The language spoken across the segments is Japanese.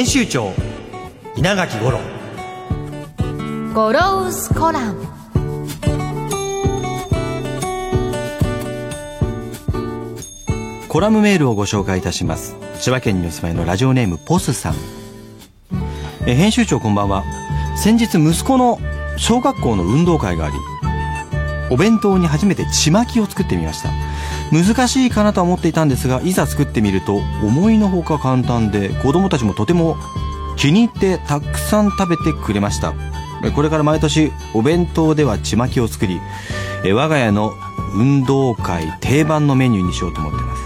編集長稲垣五郎。ゴロウスコラム。コラムメールをご紹介いたします。千葉県にお住まいのラジオネームポスさん。え編集長こんばんは。先日息子の小学校の運動会がありお弁当に初めてちまきを作ってみました。難しいかなとは思っていたんですがいざ作ってみると思いのほか簡単で子供たちもとても気に入ってたくさん食べてくれました。これから毎年お弁当ではちまきを作り我が家の運動会定番のメニューにしようと思っています。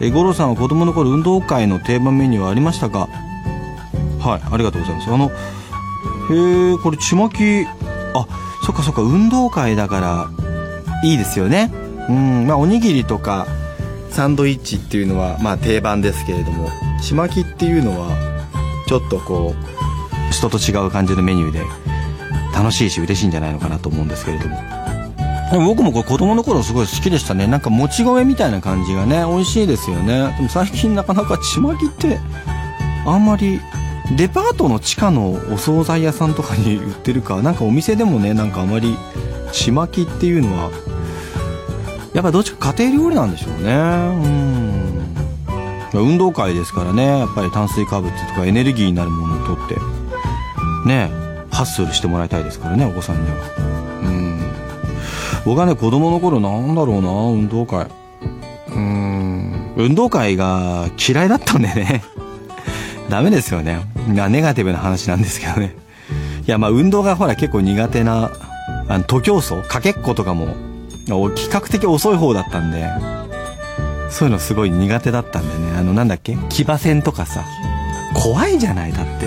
え五郎さんは子供の頃運動会の定番メニューはありましたか？はいありがとうございます。あのへえこれちまきあそっかそっか運動会だからいいですよね。うんまあおにぎりとかサンドイッチっていうのはまあ定番ですけれどもちまきっていうのはちょっとこう人と違う感じのメニューで楽しいし嬉しいんじゃないのかなと思うんですけれども。でも僕もこれ子供の頃すごい好きでしたね。なんかもち米みたいな感じがね美味しいですよね。でも最近なかなかちまきってあんまりデパートの地下のお惣菜屋さんとかに売ってるかなんかお店でもねなんかあまりちまきっていうのはやっぱどっちか家庭料理なんでしょうね。うん。運動会ですからねやっぱり炭水化物とかエネルギーになるものをとってねハッスルしてもらいたいですからねお子さんには。うん。僕はね子供の頃なんだろうな運動会。うん。運動会が嫌いだったんでね。ダメですよね。まネガティブな話なんですけどね。いやまあ運動がほら結構苦手なあの徒競走かけっことかも比較的遅い方だったんでそういうのすごい苦手だったんでね。あのなんだっけ？騎馬戦とかさ。怖いじゃないだって。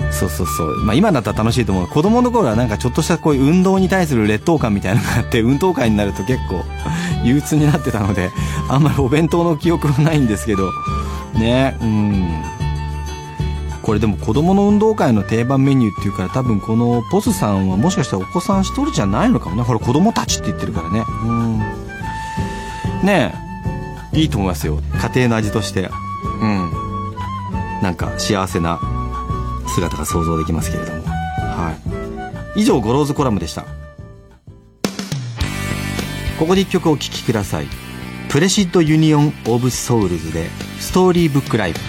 うん。そうそうそう。まあ今だったら楽しいと思う。子供の頃はなんかちょっとしたこういう運動に対する劣等感みたいなのがあって運動会になると結構憂鬱になってたのであんまりお弁当の記憶はないんですけどね。うん。これでも子供の運動会の定番メニューっていうから多分このポスさんはもしかしたらお子さん一人じゃないのかもね。これ子供たちって言ってるからね。うん。ねえ。いいと思いますよ。家庭の味として。うん。なんか幸せな姿が想像できますけれども。はい。以上ゴローズコラムでした。ここで一曲お聴きください。プレシッドユニオン・オブ・ソウルズでストーリーブックライブ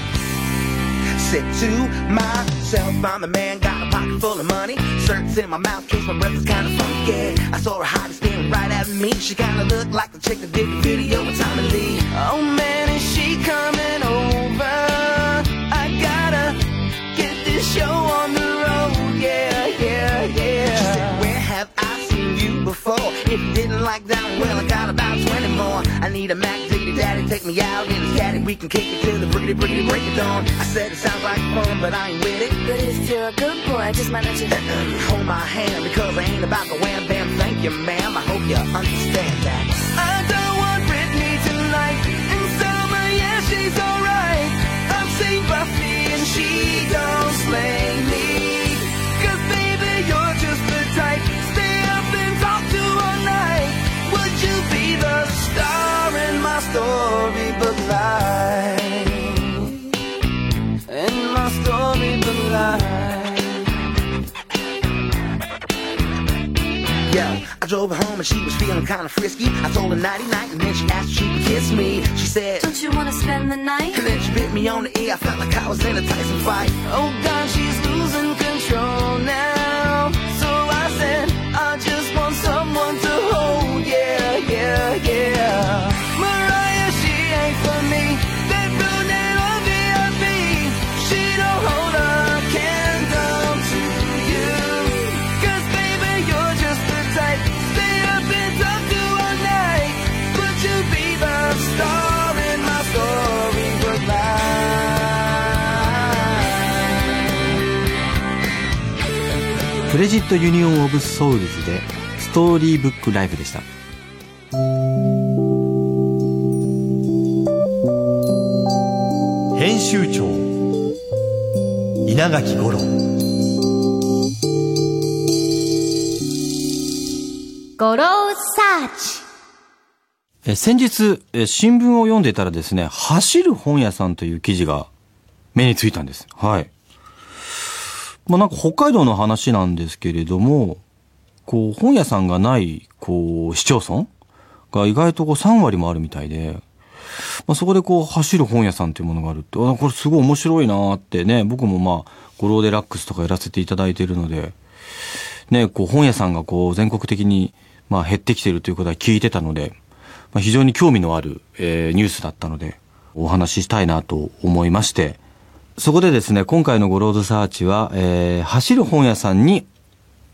Said to myself, I'm the man, got a pocket full of money. Shirts in my mouth, case my breath is kinda funky. I saw her hottie staring right at me. She kinda looked like the chick that did the video with Tommy Lee. Oh man, is she coming over? I gotta get this show on the road, yeah, yeah, yeah. She said, Where have I seen you before? If you didn't like that, well, I got about 20 more. I need a Mac Daddy, Daddy, take me out in his caddy. we can kick it till the pretty, pretty break it on. I said it sounds like fun, but I ain't with it. But if you're a good boy, I just might let you. Hold my hand because I ain't about the wham bam. Thank you, ma'am. I hope you understand that. I don't want Britney tonight. In summer, yeah, she's alright. I've seen Buffy and she don't slay me. Cause baby, you're just the type. Stay up and talk to all night. Would you be the star in my storybook life? In my storybook life. Yo, I drove her home and she was feeling kinda frisky. I told her nighty night and then she asked if she could kiss me. She said, Don't you wanna spend the night? and then she bit me on the ear. I felt like I was in a Tyson fight. Oh God, she's losing control now. Blessid Union of Souls で Storybook Life でした。編集長稲垣吾郎。ゴローサーチえ先日え新聞を読んでいたらですね走る本屋さんという記事が目についたんです。はいまあなんか北海道の話なんですけれどもこう本屋さんがないこう市町村が意外とこう3割もあるみたいでまあ、そこでこう走る本屋さんっていうものがあるって、これすごい面白いなーってね、僕もまあ、ゴローデラックスとかやらせていただいているので、ね、こう本屋さんがこう全国的にまあ減ってきてるということは聞いてたので、まあ、非常に興味のある、えーニュースだったので、お話ししたいなと思いまして、そこでですね、今回のゴロードサーチは、えー走る本屋さんに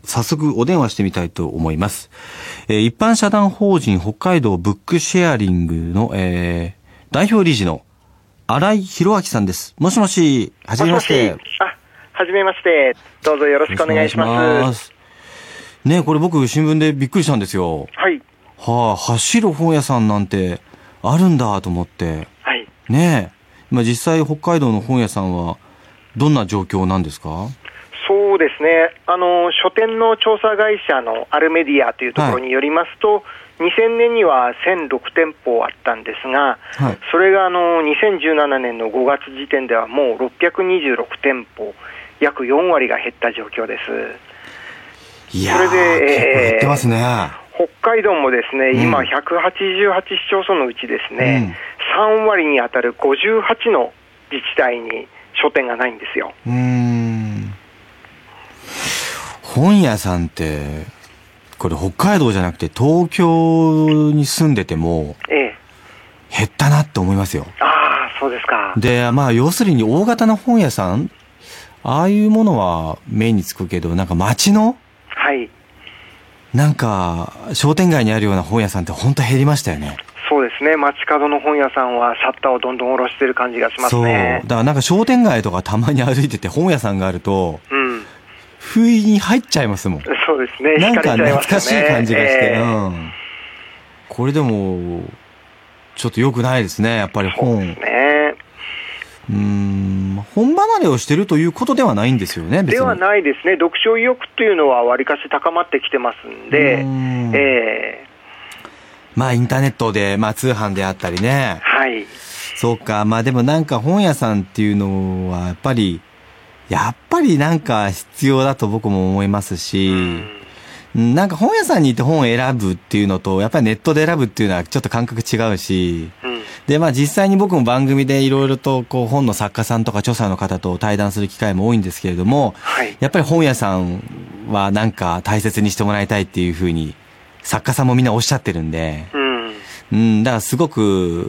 早速お電話してみたいと思います。えー一般社団法人北海道ブックシェアリングの、えー代表理事の新井博明さんです。もしもし、はじめまして。もしもしあ、はじめまして。どうぞよろしくお願いします。よろくお願いしますねこれ僕新聞でびっくりしたんですよ。はい。はあ、走る本屋さんなんてあるんだと思って。はい。ねえ。今実際北海道の本屋さんはどんな状況なんですか？そうですね。あの、書店の調査会社のアルメディアというところによりますと、2000年には1006店舗あったんですが、はいそれがあの2017年の5月時点ではもう626店舗、約4割が減った状況です。いやー、それで結構減ってますね。北海道もですね、うん今、188市町村のうちですね、3割に当たる58の自治体に書店がないんですよ。うーん。本屋さんって、これ北海道じゃなくて東京に住んでてもええ。減ったなって思いますよ。ああ、そうですか。で、まあ要するに大型の本屋さん、ああいうものは目につくけど、なんか街の、はい。なんか商店街にあるような本屋さんって本当減りましたよね。そうですね。街角の本屋さんはシャッターをどんどん下ろしてる感じがしますそう。だね。からなんか商店街とかたまに歩いてて本屋さんがあると、うん。不意に入っちゃいますもん。そうですね。なんか懐かしい感じがして、ええうん。これでも、ちょっと良くないですね、やっぱり本。そうですね。うーん、本離れをしてるということではないんですよね。ではないですね。読書意欲っていうのはわりかし高まってきてますんで、うんええまあインターネットで、まあ通販であったりね。はい。そうか、まあでもなんか本屋さんっていうのはやっぱり、やっぱりなんか必要だと僕も思いますし、なんか本屋さんに行って本を選ぶっていうのと、やっぱりネットで選ぶっていうのはちょっと感覚違うし、うん。で、まあ実際に僕も番組でいろいろとこう本の作家さんとか著者の方と対談する機会も多いんですけれども、はい。やっぱり本屋さんはなんか大切にしてもらいたいっていうふうに作家さんもみんなおっしゃってるんで、うん。うん、だからすごく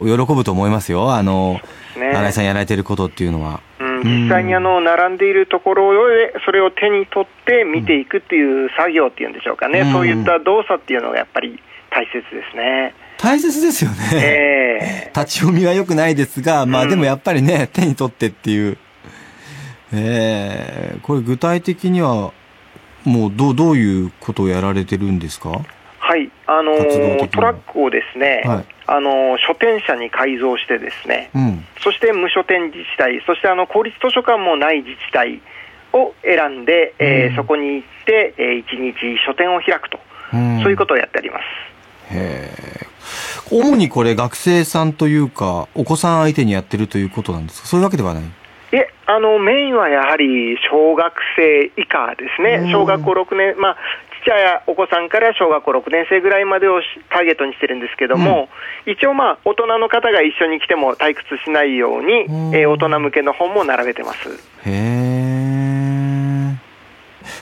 喜ぶと思いますよ。あの、ね新井さんやられてることっていうのは。うん、実際にあの並んでいるところで、それを手に取って見ていくっていう作業っていうんでしょうかね、うんそういった動作っていうのがやっぱり大切ですね。大切ですよね。ええ 立ち読みは良くないですが、まあうんでもやっぱりね、手に取ってっていう。ええこれ具体的には、もうどう、どういうことをやられてるんですか？はい、あのートラックをですね、はいあのー書店車に改造してですね、うん。そして無書店自治体、そしてあの公立図書館もない自治体を選んで、えーうんそこに行って、えー一日書店を開くと、うんそういうことをやっております。へえ。主にこれ学生さんというか、お子さん相手にやってるということなんですか？そういうわけではない？いえ、あの、メインはやはり小学生以下ですうん。ね。小学校6年、まあ、ちっちゃいお子さんから小学校6年生ぐらいまでをしターゲットにしてるんですけども、一応まあ、大人の方が一緒に来ても退屈しないように、うん。えー大人向けの本も並べてます。へえ。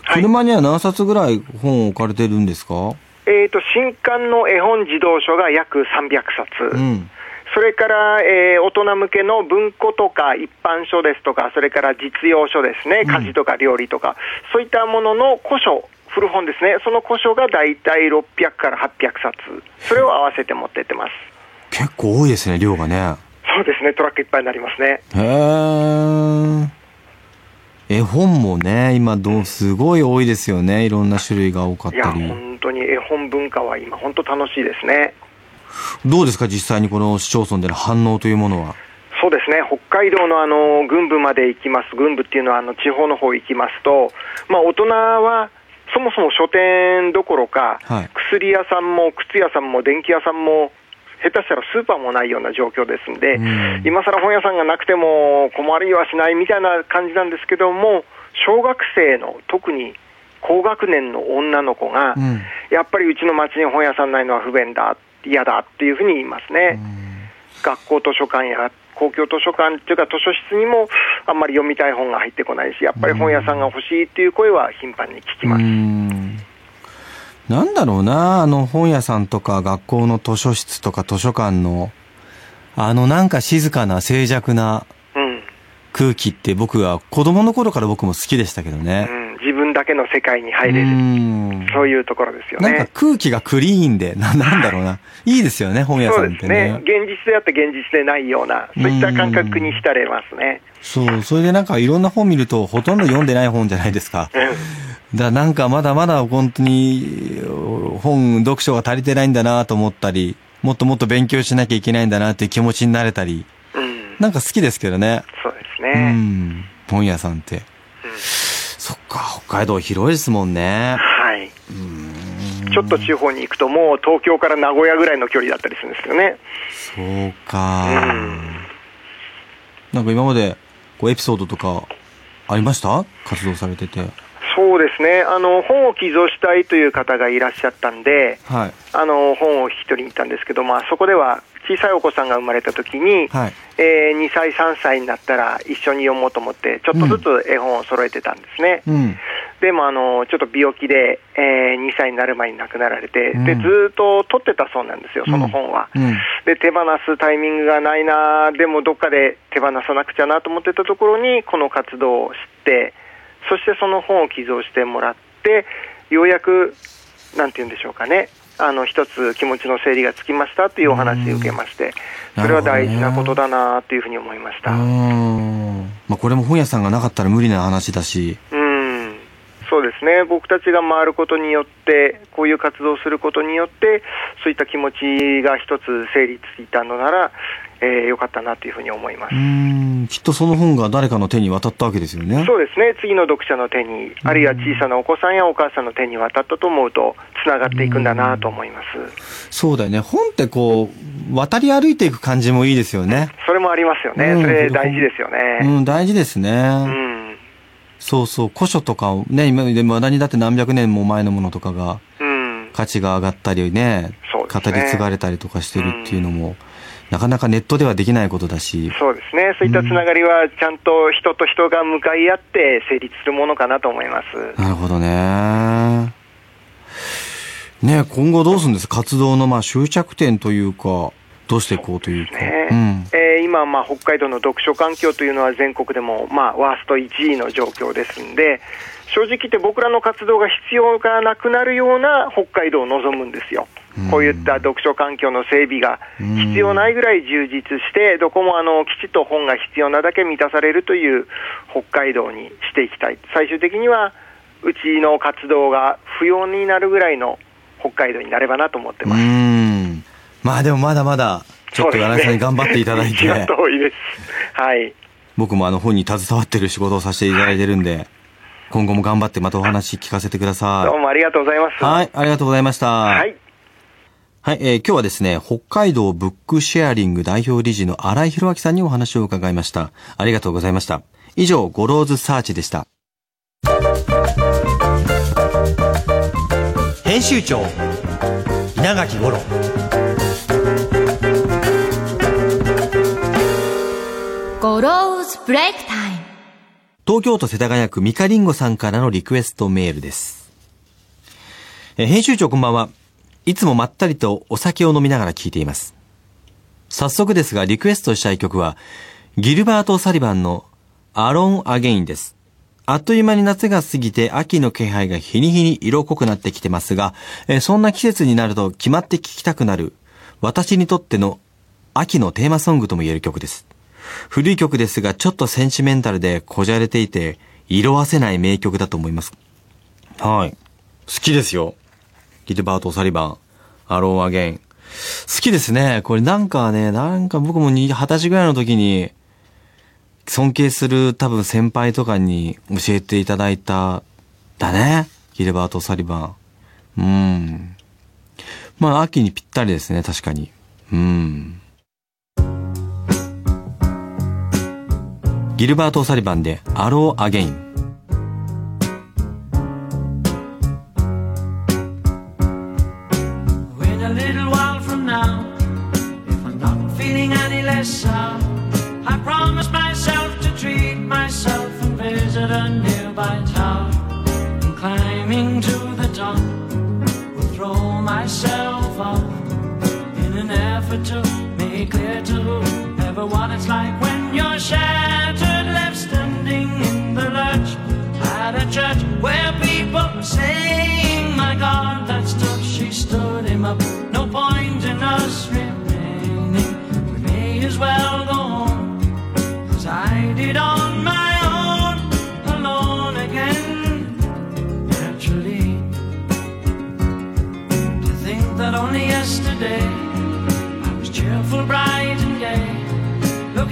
はい。車には何冊ぐらい本置かれてるんですか？えっ、と、新刊の絵本児童書が約300冊。うん。それから、えー大人向けの文庫とか一般書ですとか、それから実用書ですね、うん家事とか料理とか、そういったものの古書、古本ですね、その古書がだいたい600から800冊、それを合わせて持ってってます。結構多いですね、量がね。そうですね、トラックいっぱいになりますね。へえ。絵本もね、今どう、すごい多いですよね。いろんな種類が多かったり。本当に絵本文化は今、本当楽しいですね。どうですか、実際にこの市町村での反応というものは？そうですね、北海道のあの軍部まで行きます、軍部っていうのはあの地方の方行きますと、まあ、大人はそもそも書店どころか、はい薬屋さんも靴屋さんも電気屋さんも、下手したらスーパーもないような状況ですんで、うん今更本屋さんがなくても困りはしないみたいな感じなんですけども、小学生の特に高学年の女の子が、うんやっぱりうちの町に本屋さんないのは不便だ、嫌だっていうふうに言いますね。学校図書館や公共図書館っていうか図書室にもあんまり読みたい本が入ってこないし、やっぱり本屋さんが欲しいっていう声は頻繁に聞きうます。ん。なんだろうな、あの本屋さんとか学校の図書室とか図書館の、あのなんか静かな静寂なうん。空気って僕は子供の頃から僕も好きでしたけどね。うん、だけの世界にう入れる。ん。そういうところですよなんかね。空気がクリーンで、な、なんだろうな。いいですよね、本屋さんってね。ね。現実であって現実でないような、そういった感覚に浸れますね。そう、それでなんかいろんな本見るとほとんど読んでない本じゃないですか。うん。だなんかまだまだ本当に本、読書が足りてないんだなと思ったり、もっともっと勉強しなきゃいけないんだなっていう気持ちになれたり、うん。なんか好きですけどね。そうですうね。ん。本屋さんって。うんそっか、北海道広いですもんね。はい。うんちょっと地方に行くと、もう東京から名古屋ぐらいの距離だったりするんですよね。そうか。なんか今まで、こうエピソードとか、ありました？活動されてて。そうですね。あの、本を寄贈したいという方がいらっしゃったんで、はい。あの、本を引き取りに行ったんですけど、まあ、そこでは小さいお子さんが生まれた時に、はい。えー2歳、3歳になったら一緒に読もうと思って、ちょっとずつ絵本を揃えてたんですね。うん。でも、あの、ちょっと病気で、えー2歳になる前に亡くなられて、うんで、ずーっと取ってたそうなんですよ、その本は。うん。で、手放すタイミングがないな、でもどっかで手放さなくちゃなと思ってたところに、この活動を知って、そしてその本を寄贈してもらって、ようやく、なんて言うんでしょうかね、あの、一つ気持ちの整理がつきましたというお話を受けまして、それは大事なことだなというふうに思いました。まあこれも本屋さんがなかったら無理な話だし。うん、そうですね、僕たちが回ることによって、こういう活動をすることによって、そういった気持ちが一つ整理ついたのなら、えーよかったなというふうに思いますう。ーん。きっとその本が誰かの手に渡ったわけですよね。そうですね、次の読者の手に、あるいは小さなお子さんやお母さんの手に渡ったと思うと、つながっていくんだなと思います。そうだよね。本ってこう、渡り歩いていく感じもいいですよね。それもありますよね、うんそれ大事ですようね。ん、大事ですね。うん、そうそう。古書とかをね、今でまだにだって何百年も前のものとかがうん、価値が上がったりね、そうですね語り継がれたりとかしてるっていうのも、なかなかネットではできないことだし。そうですね、そういったつながりは、ちゃんと人と人が向かい合って成立するものかなと思います。なるほどね。ね今後どうするんです？活動のまあ終着点というか、どうしていこうというか。ねうん。えー今、まあ、北海道の読書環境というのは全国でも、まあ、ワースト1位の状況ですんで、正直言って僕らの活動が必要がなくなるような北海道を望むんですよ。こういった読書環境の整備が必要ないぐらい充実して、どこもあのきちっと本が必要なだけ満たされるという北海道にしていきたい。最終的には、うちの活動が不要になるぐらいの北海道になればなと思ってうます。ん。まあでもまだまだ、ちょっと柳井さんに頑張っていただいて、ね遠いです。はい。僕もあの本に携わってる仕事をさせていただいてるんで、今後も頑張ってまたお話聞かせてくださどうもありがとうございます。い。はい、ありがとうございました。はい。はい、えー今日はですね、北海道ブックシェアリング代表理事の新井博明さんにお話を伺いました。ありがとうございました。以上、ゴローズサーチでした。編集長稲垣吾郎ゴローズブレイクタイム東京都世田谷区ミカリンゴさんからのリクエストメールです。編集長こんばんは。いつもまったりとお酒を飲みながら聞いています。早速ですが、リクエストしたい曲は、ギルバート・サリバンのアロン・アゲインです。あっという間に夏が過ぎて秋の気配が日に日に色濃くなってきてますが、そんな季節になると決まって聴きたくなる、私にとっての秋のテーマソングとも言える曲です。古い曲ですが、ちょっとセンチメンタルでこじゃれていて、色あせない名曲だと思います。はい。好きですよ。ギルバート・サリバン、アローアゲイン。好きですね。これなんかね、なんか僕も二十歳ぐらいの時に、尊敬する多分先輩とかに教えていただいた、だね。ギルバート・サリバン。うん。まあ、秋にぴったりですね、確かに。うん。ギルバート・サリバンで、アロー・アゲイン。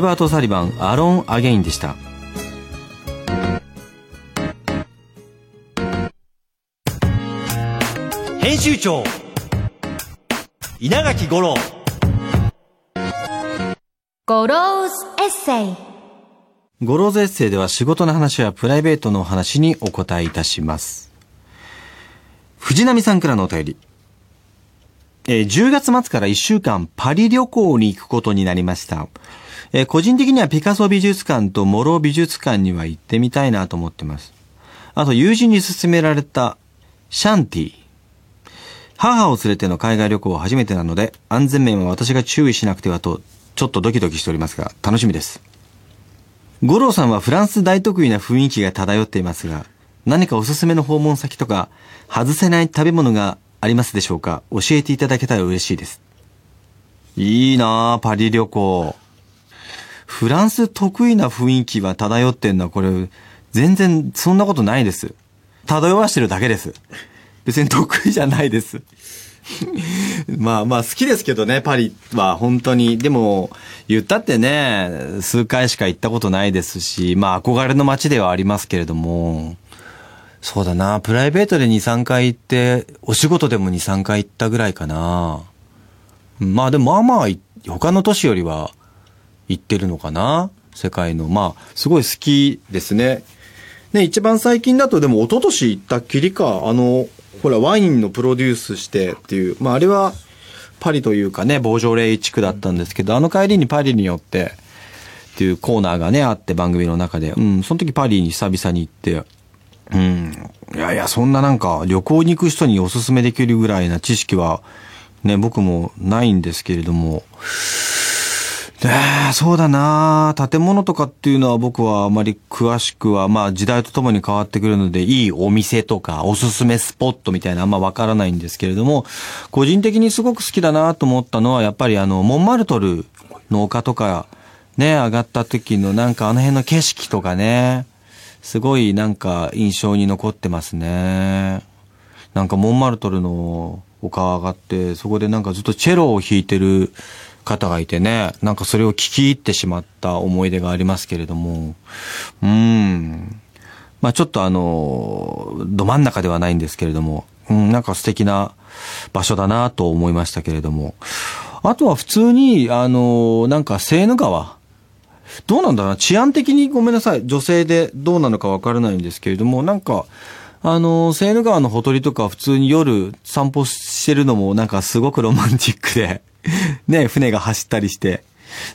ギルバート・オサリバン、 Alone Again でした。編集長稲垣吾郎ゴローズエッセイゴローズエッセイでは仕事の話やプライベートのお話にお答えいたします。藤波さんからのお便り。えー10月末から1週間パリ旅行に行くことになりました。えー個人的にはピカソ美術館とモロ美術館には行ってみたいなと思ってます。あと友人に勧められたシャンティ。母を連れての海外旅行は初めてなので、安全面は私が注意しなくてはと、ちょっとドキドキしておりますが、楽しみです。五郎さんはフランス大得意な雰囲気が漂っていますが、何かおすすめの訪問先とか、外せない食べ物がありますでしょうか？教えていただけたら嬉しいです。いいなあパリ旅行。フランス得意な雰囲気は漂ってんのはこれ、全然そんなことないです。漂わしてるだけです。別に得意じゃないです。まあまあ好きですけどね、パリは本当に。でも、言ったってね、数回しか行ったことないですし、まあ憧れの街ではありますけれども、そうだな、プライベートで2、3回行って、お仕事でも2、3回行ったぐらいかな。まあでもまあまあ、他の都市よりは行ってるのかな？世界の。まあ、すごい好きですね。ね、一番最近だとでも一昨年行ったきりか、あの、ほら、ワインのプロデュースしてっていう、まああれはパリというかね、ボージョレイ地区だったんですけど、あの帰りにパリによってっていうコーナーがね、あって番組の中で、うん、その時パリに久々に行って、うん。いやいや、そんななんか旅行に行く人におすすめできるぐらいな知識はね、僕もないんですけれども、えーそうだな建物とかっていうのは僕はあまり詳しくは、まあ時代とともに変わってくるので、いいお店とかおすすめスポットみたいなあんまわからないんですけれども、個人的にすごく好きだなと思ったのは、やっぱりあの、モンマルトルの丘とか、ね、上がった時のなんかあの辺の景色とかね、すごいなんか印象に残ってますね。なんかモンマルトルの丘上がって、そこでなんかずっとチェロを弾いてる方がいてね、なんかそれを聞き入ってしまった思い出がありますけれども、うん。まあちょっとあの、ど真ん中ではないんですけれども、うん、なんか素敵な場所だなと思いましたけれども。あとは普通に、あの、なんかセーヌ川。どうなんだろうな治安的にごめんなさい。女性でどうなのかわからないんですけれども、なんか、あの、セーヌ川のほとりとか普通に夜散歩してるのもなんかすごくロマンティックで、ね、船が走ったりして、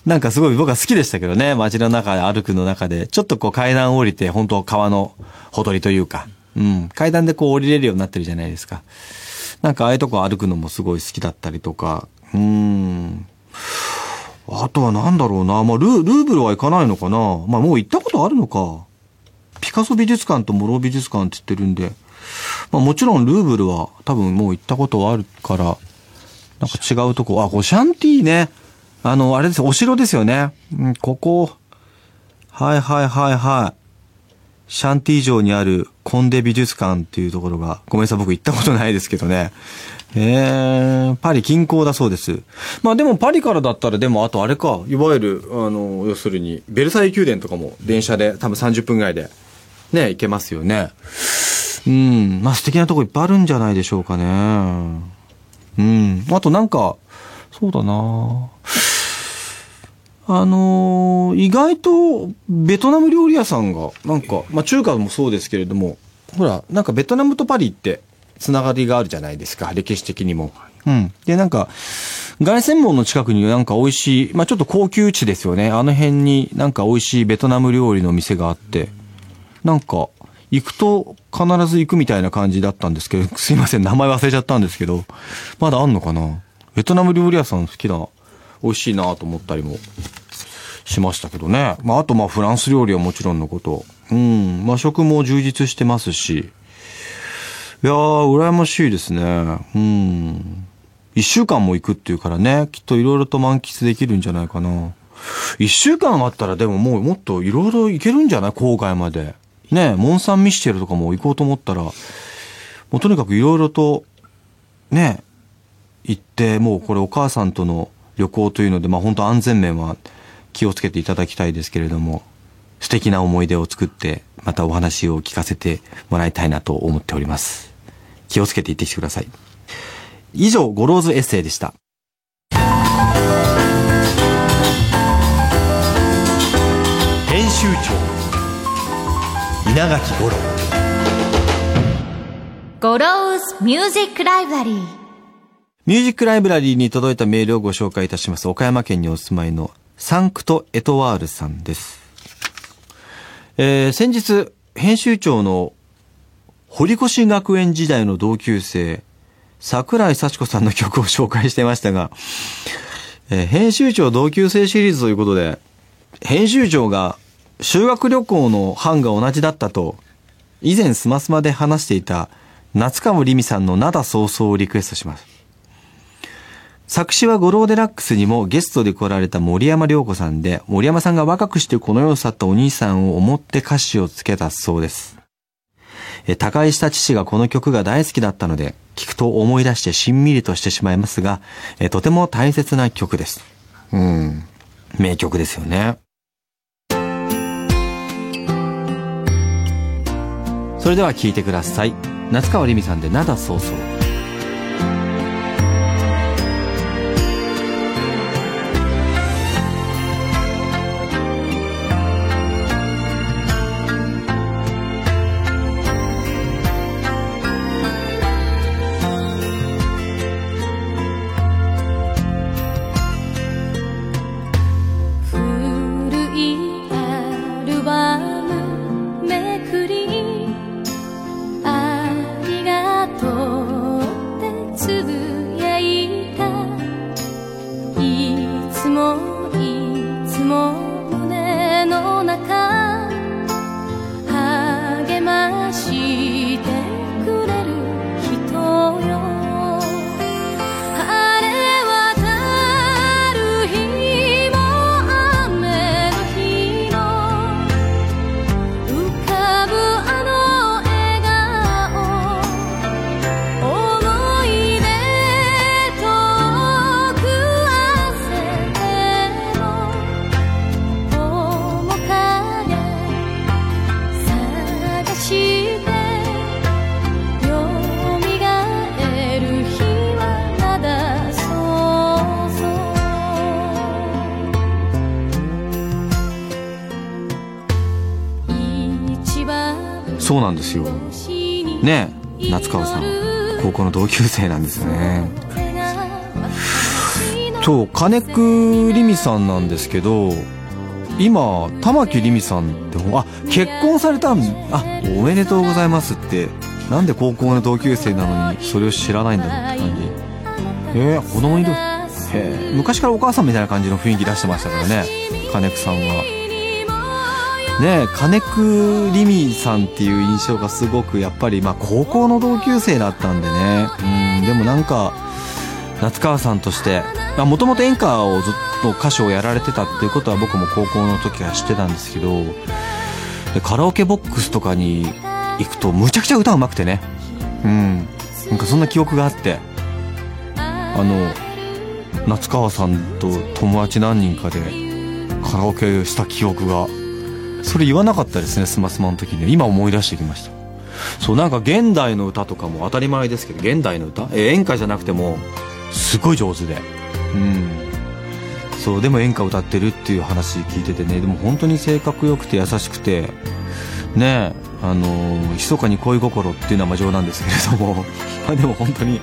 なんかすごい僕は好きでしたけどね、街の中で歩くの中で、ちょっとこう階段降りて、本当川のほとりというか、うん、階段でこう降りれるようになってるじゃないですか。なんかああいうとこ歩くのもすごい好きだったりとか、うーん。あとはなんだろうな。まあ、ルー、ルーブルは行かないのかな。まあ、もう行ったことあるのか。ピカソ美術館とモロ美術館って言ってるんで。まあ、もちろんルーブルは多分もう行ったことはあるから、なんか違うとこ。あ、こシャンティーね。あの、あれですお城ですよね。うん、ここ。はいはいはいはい。シャンティー城にあるコンデ美術館っていうところが、ごめんなさい、僕行ったことないですけどね。えー、パリ近郊だそうです。まあでもパリからだったらでもあとあれか、いわゆる、あの、要するに、ベルサイユ宮殿とかも電車で多分30分ぐらいで、ね、行けますよね。うん、まあ素敵なとこいっぱいあるんじゃないでしょうかね。うん、あとなんか、そうだなあのー意外とベトナム料理屋さんが、なんか、まあ中華もそうですけれども、ほら、なんかベトナムとパリってつながりがあるじゃないですか、歴史的にも。うん。で、なんか、凱旋門の近くになんか美味しい、まあちょっと高級地ですよね。あの辺になんか美味しいベトナム料理の店があって、なんか、行くと必ず行くみたいな感じだったんですけど、すいません、名前忘れちゃったんですけど、まだあんのかな？ベトナム料理屋さん好きな、美味しいなと思ったりもしましたけどね。まあ、あとまあフランス料理はもちろんのこと。うん。まあ食も充実してますし。いやー、羨ましいですね。うん。一週間も行くっていうからね、きっといろいろと満喫できるんじゃないかな。一週間あったらでももうもっといろいろ行けるんじゃない？郊外まで。ねモン・サン・ミッシェルとかも行こうと思ったら、もうとにかくいろいろと、ね行って、もうこれお母さんとの旅行というので、まあ本当安全面は気をつけていただきたいですけれども、素敵な思い出を作って、またお話を聞かせてもらいたいなと思っております。気をつけて行ってきてください。以上、ゴローズエッセイでした。編集長稲垣吾郎ゴローズミュージックライブラリーミュージックライブラリーに届いたメールをご紹介いたします。岡山県にお住まいのサンクト・エトワールさんです。えー先日、編集長の堀越学園時代の同級生、桜井幸子さんの曲を紹介してましたが、えー編集長同級生シリーズということで、編集長が修学旅行の班が同じだったと、以前スマスマで話していた夏川りみさんの灘早々をリクエストします。作詞はゴローデラックスにもゲストで来られた森山良子さんで、森山さんが若くしてこの世を去ったお兄さんを思って歌詞をつけたそうです。え他界した父がこの曲が大好きだったので、聞くと思い出してしんみりとしてしまいますが、えとても大切な曲です。うん。名曲ですよね。それでは聴いてください。夏川りみさんで灘早々。古そうなんですよ。ね夏川さん。高校の同級生なんですね。そう金久りみさんなんですけど今玉木りみさんってあ結婚されたんあおめでとうございますって。なんで高校の同級生なのにそれを知らないんだろうって感じ。えー、子供いる。へ昔からお母さんみたいな感じの雰囲気出してましたからね金久さんは。ね金久りみさんっていう印象がすごくやっぱりまあ高校の同級生だったんでね。うんでもなんか夏川さんとしてもともと演歌をずっと歌手をやられてたっていうことは僕も高校の時は知ってたんですけどでカラオケボックスとかに行くとむちゃくちゃ歌うまくてね。うんなんかそんな記憶があってあの夏川さんと友達何人かでカラオケした記憶がそれ言わなかったですねスマスマの時に。今思い出してきました。そうなんか現代の歌とかも当たり前ですけど現代の歌、え演歌じゃなくてもすごい上手で。うん。そうでも演歌歌ってるっていう話聞いててね。でも本当に性格良くて優しくてねあのー、密かに恋心っていうのは冗談ですけれども。まあでも本当に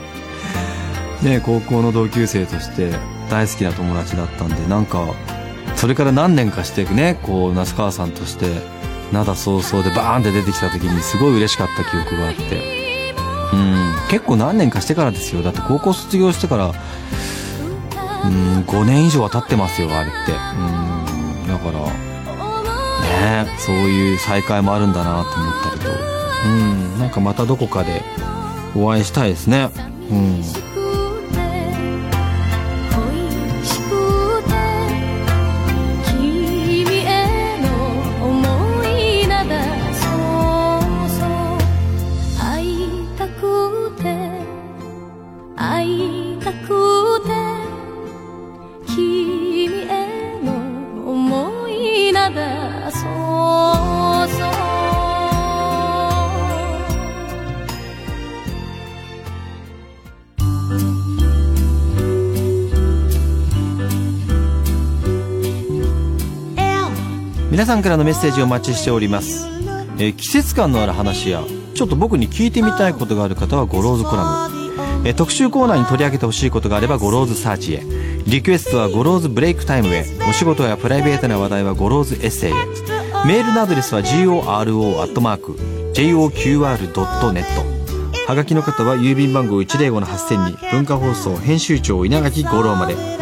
ね高校の同級生として大好きな友達だったんでなんかそれから何年かしてねこう那須川さんとして灘早々でバーンって出てきた時にすごい嬉しかった記憶があって。うん。結構何年かしてからですよ。だって高校卒業してからうん5年以上は経ってますよあれって。うん。だからねそういう再会もあるんだなと思ったりとうん。なんかまたどこかでお会いしたいですね。うん。皆さんからのメッセージをお待ちしております、えー、季節感のある話やちょっと僕に聞いてみたいことがある方はゴローズコラム、えー、特集コーナーに取り上げてほしいことがあればゴローズサーチへ。リクエストはゴローズブレイクタイムへ。お仕事やプライベートな話題はゴローズエッセイへ。メールのアドレスは goro.joqr.net はがきの方は郵便番号105-8000に文化放送編集長稲垣吾郎まで。